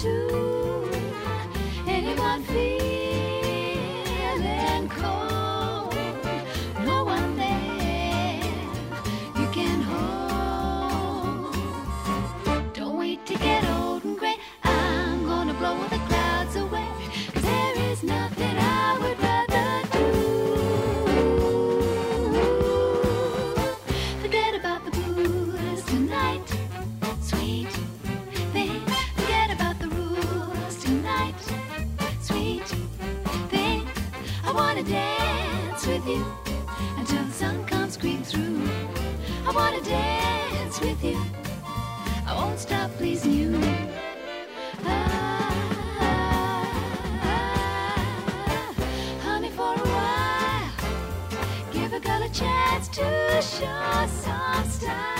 to wanna dance with you until the sun comes creeping through. I wanna dance with you. I won't stop pleasing you. Ah, ah, ah. honey for a while give a girl a chance to show some style.